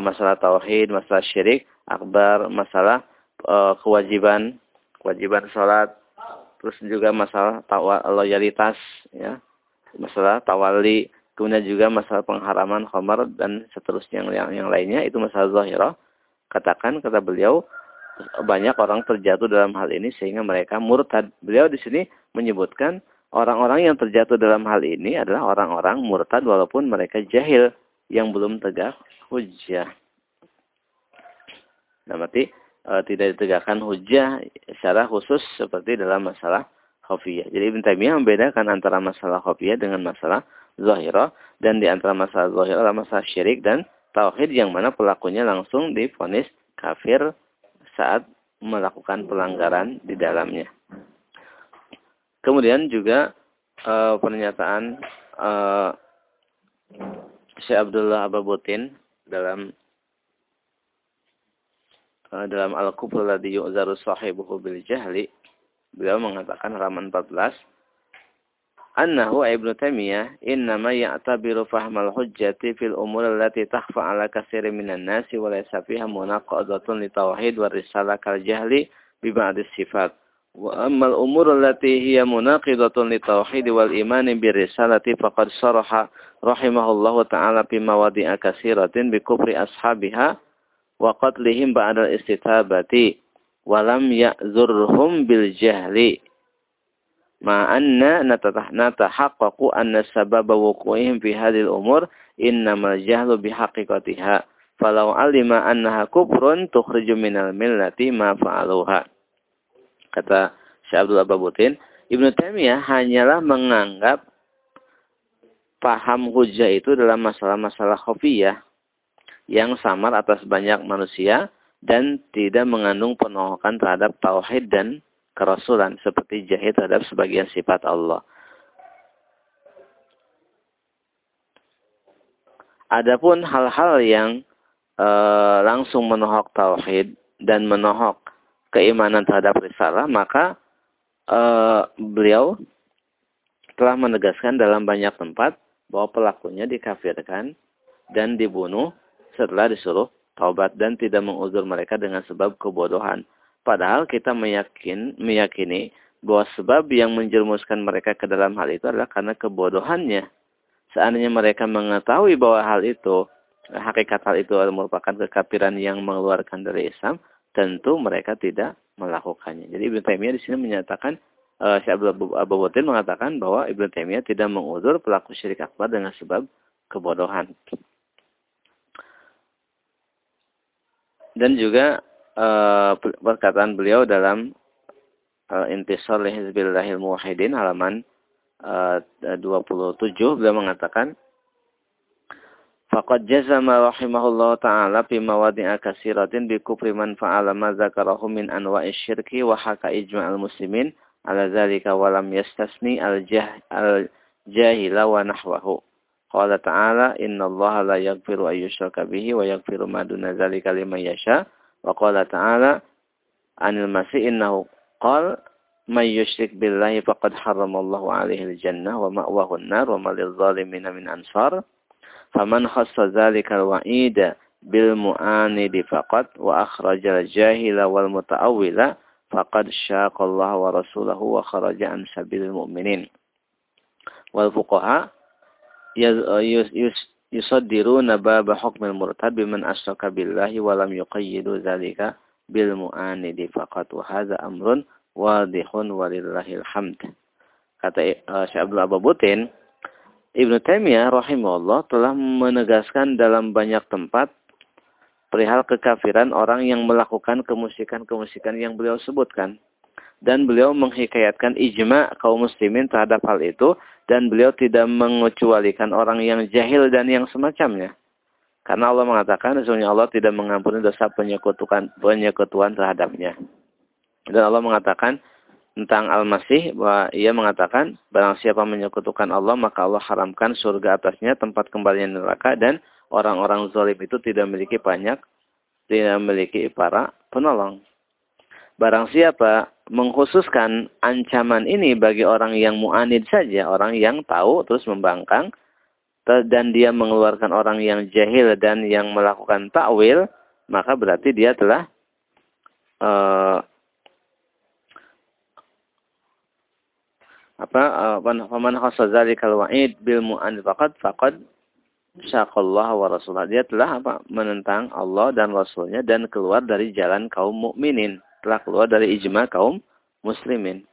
masalah tauhid, masalah syirik akbar, masalah uh, kewajiban kewajiban sholat, terus juga masalah tawa loyalitas ya masalah tawali kemudian juga masalah pengharaman khamar dan seterusnya yang yang lainnya itu masalah zahirah. Katakan kata beliau banyak orang terjatuh dalam hal ini sehingga mereka murtad. Beliau di sini menyebutkan orang-orang yang terjatuh dalam hal ini adalah orang-orang murtad walaupun mereka jahil yang belum tegak hujah nah berarti e, tidak ditegakkan hujah secara khusus seperti dalam masalah khafiyah. Jadi Ibn membedakan antara masalah khafiyah dengan masalah zahirah dan di antara masalah zahirah adalah masalah syirik dan tauhid yang mana pelakunya langsung difonis kafir saat melakukan pelanggaran di dalamnya. Kemudian juga e, pernyataan e, Syekh Abdullah Ababutin dalam Eh, dalam Al-Kufr ladhi yu'zaru sahibuhu bil jahli beliau mengatakan halaman 14 annahu Ibnu Taimiyah innama ya'tabiru fahmal hujjati fil umur allati takhfa ala katsirin minan nasi wa laysa fiha munaqadatun li tauhid wa risalah kal jahli bi ba'dis sifat wa ammal umur allati hiya munaqidatun li tauhid wal iman bi risalati faqad saraha rahimahullahu ta'ala fi mawadi'a katsiratin bi kufri ashabiha wa qatlihim ba'dal istitabati wa lam ya'zurhum bil jahli ma anna natahaqqaqu anna sababa wuqu'ihim fi hadhihi al-umur innamal jahlu bihaqiqatiha falau alima kata Syekh Abdul Babutin Ibnu Taimiyah hanyalah menganggap paham hujah itu dalam masalah-masalah khafiyah yang samar atas banyak manusia dan tidak mengandung penolakan terhadap tauhid dan kerasulan seperti jahit terhadap sebagian sifat Allah. Adapun hal-hal yang e, langsung menohok tauhid dan menohok keimanan terhadap risalah, maka e, beliau telah menegaskan dalam banyak tempat bahwa pelakunya dikafirkan dan dibunuh setelah disuruh taubat dan tidak menguzur mereka dengan sebab kebodohan. Padahal kita meyakin, meyakini bahwa sebab yang menjerumuskan mereka ke dalam hal itu adalah karena kebodohannya. Seandainya mereka mengetahui bahwa hal itu, hakikat hal itu merupakan kekafiran yang mengeluarkan dari Islam, tentu mereka tidak melakukannya. Jadi Ibn Taimiyah di sini menyatakan, uh, Syekh Abu Batin mengatakan bahwa Ibn Taimiyah tidak menguzur pelaku syirik akbar dengan sebab kebodohan. dan juga uh, perkataan beliau dalam uh, Intisar Hizbillahil Muwahhidin halaman uh, 27 beliau mengatakan Faqad jazama rahimahullah ta'ala fi mawadi'a kasiratin bi kufri man fa'ala ma zakarahu min anwa'i syirki wa haka ijma'al muslimin ala zalika wa lam yastasni al-jahila wa nahwahu. Qala ta'ala innallaha la yaghfiru an yushraka bihi wa yaghfiru ma duna dzalika liman yasha. Wa qala ta'ala anil masih innahu qala man yushrik billahi faqad harramallahu alaihi al-jannah wa ma'wahu an-nar wa ma lil-zalimin min ansar. Faman khassa dzalika al-wa'ida bil mu'anidi faqad wa akhraja al-jahila wal muta'awwila faqad syaqa Allah wa rasulahu wa kharaja an sabilil mu'minin. Wal fuqaha yusaddiruna baba hukmil murtad biman asyraka billahi wa lam yuqayyidu dzalika bil mu'anidi faqat wa hadza amrun wadihun walillahil hamd. Kata uh, Syekh Abdul Ababutin, Ibnu Taimiyah rahimahullah telah menegaskan dalam banyak tempat perihal kekafiran orang yang melakukan kemusikan-kemusikan yang beliau sebutkan dan beliau menghikayatkan ijma kaum muslimin terhadap hal itu dan beliau tidak mengecualikan orang yang jahil dan yang semacamnya. Karena Allah mengatakan sesungguhnya Allah tidak mengampuni dosa penyekutuan penyekutuan terhadapnya. Dan Allah mengatakan tentang Al-Masih bahwa ia mengatakan barang siapa menyekutukan Allah maka Allah haramkan surga atasnya tempat kembalinya neraka dan orang-orang zalim itu tidak memiliki banyak tidak memiliki para penolong. Barang siapa mengkhususkan ancaman ini bagi orang yang mu'anid saja, orang yang tahu terus membangkang, dan dia mengeluarkan orang yang jahil dan yang melakukan takwil, maka berarti dia telah uh, faman khassa dzalikal wa'id bil mu'an faqad faqad syaqallah wa rasulah. Dia telah apa? menentang Allah dan Rasulnya dan keluar dari jalan kaum mukminin, telah keluar dari ijma kaum muslimin.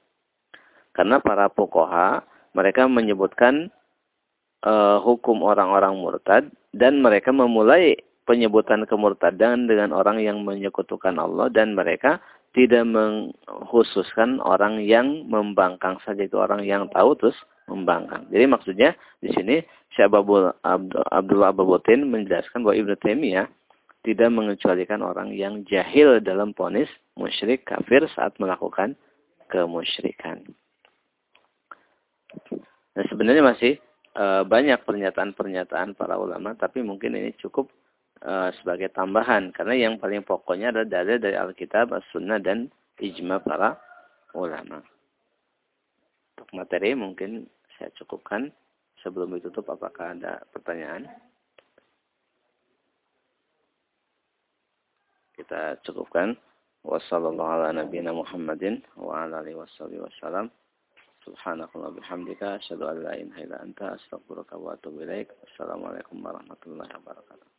Karena para pokoha mereka menyebutkan uh, hukum orang-orang murtad dan mereka memulai penyebutan kemurtadan dengan orang yang menyekutukan Allah dan mereka tidak mengkhususkan orang yang membangkang saja itu orang yang tahu terus membangkang. Jadi maksudnya di sini Syekh Abdullah Ababutin menjelaskan bahwa Ibnu Taimiyah tidak mengecualikan orang yang jahil dalam ponis musyrik kafir saat melakukan kemusyrikan. Nah sebenarnya masih e, banyak pernyataan-pernyataan para ulama, tapi mungkin ini cukup e, sebagai tambahan karena yang paling pokoknya adalah dalil dari Alkitab, As-Sunnah dan ijma para ulama. Untuk materi mungkin saya cukupkan. Sebelum ditutup apakah ada pertanyaan? Kita cukupkan. Wassalamualaikum warahmatullahi wabarakatuh.